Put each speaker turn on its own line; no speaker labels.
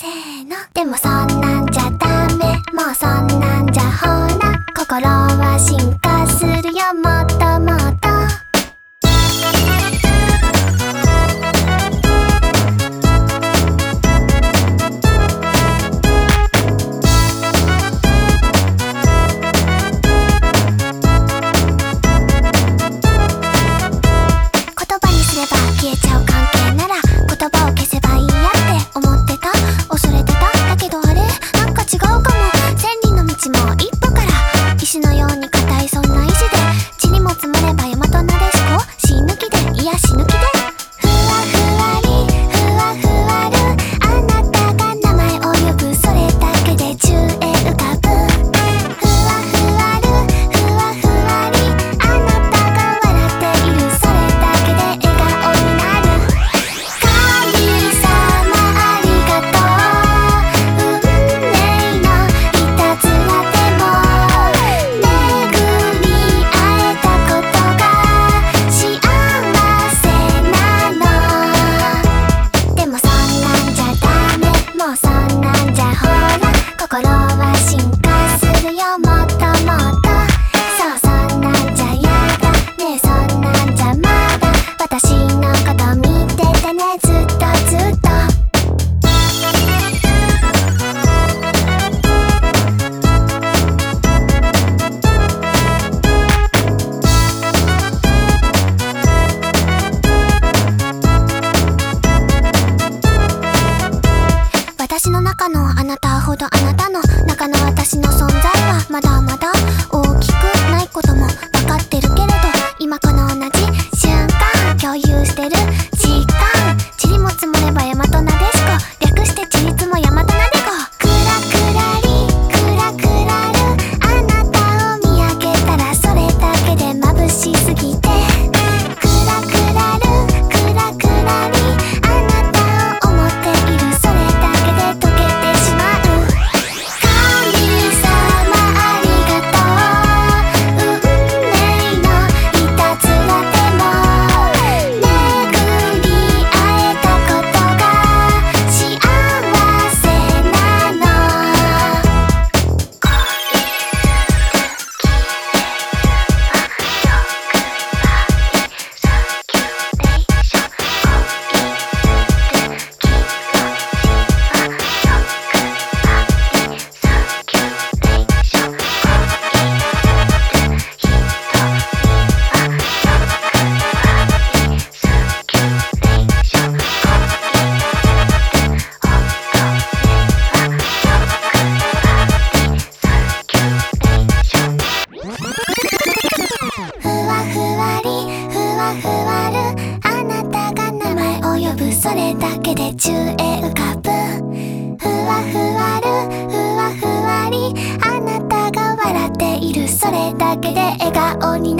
せーの。でもそんなんじゃダメ。もうそんなんじゃほら。心は進化。私の中のあなたほどあなたの中の私の存在はまだまだだけで笑顔になる